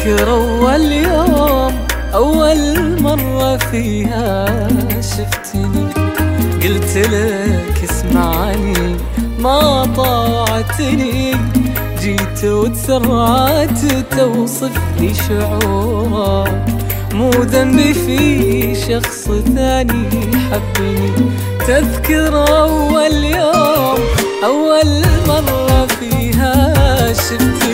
تذكر أول يوم أول مرة فيها شفتني. قلت لك اسمعني ما طاعتني. جيت وتسرعت توصف لي شعورك مو ذنبي في شخص ثاني حبني. تذكر أول يوم أول مرة فيها شفتني.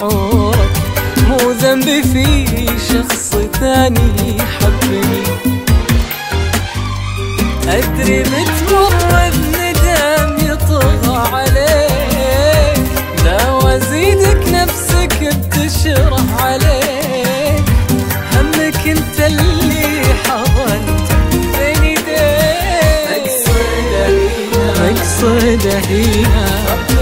شعورك مو ذنبي في شخص ثاني حبني أدري بتمر بندم يطغى عليك. لا وأزيدك نفسك بتشرح عليك. همك انت اللي حضنت بين ايديك مقصد هينا ربي يعينا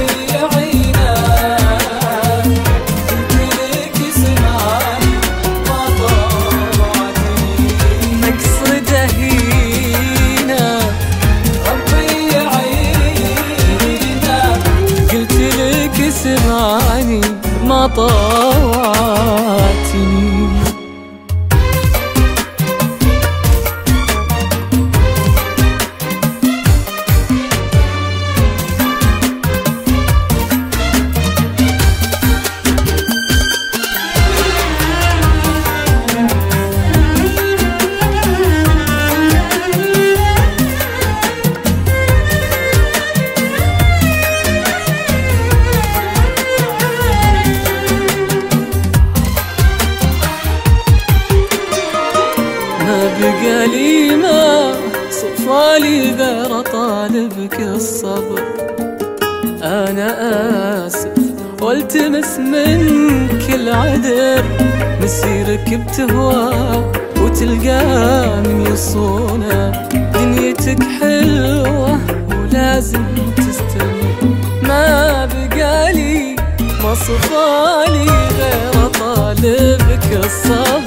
po ما صفالي غير طالبك الصبر. أنا آسف والتمس منك العذر. مسيرك بتهوى وتلقى من يصونك دنيتك حلوة ولازم تستمر. ما بقى لي ما صفالي غير طالبك الصبر.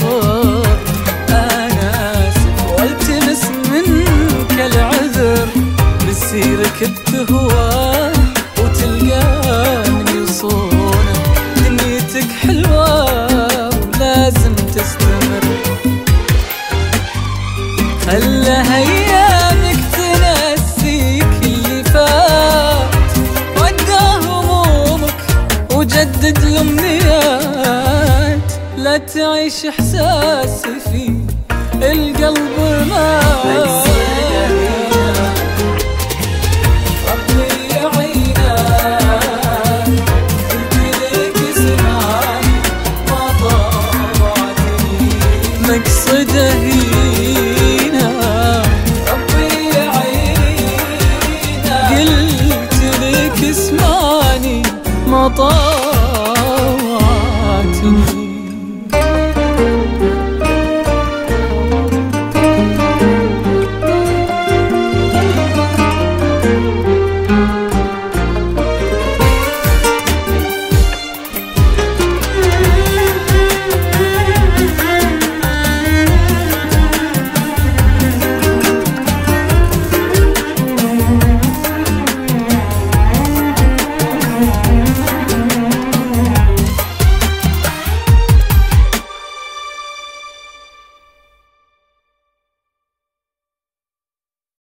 بتهوى وتلقى من يصونك دنيتك حلوة ولازم تستمر. خلى أيامك تنسيك اللي فات. ودى همومك وجدد الأمنيات. لا تعيش إحساس في القلب مات. انتهينا ربي يعينا. قلت لك اسمعني مطار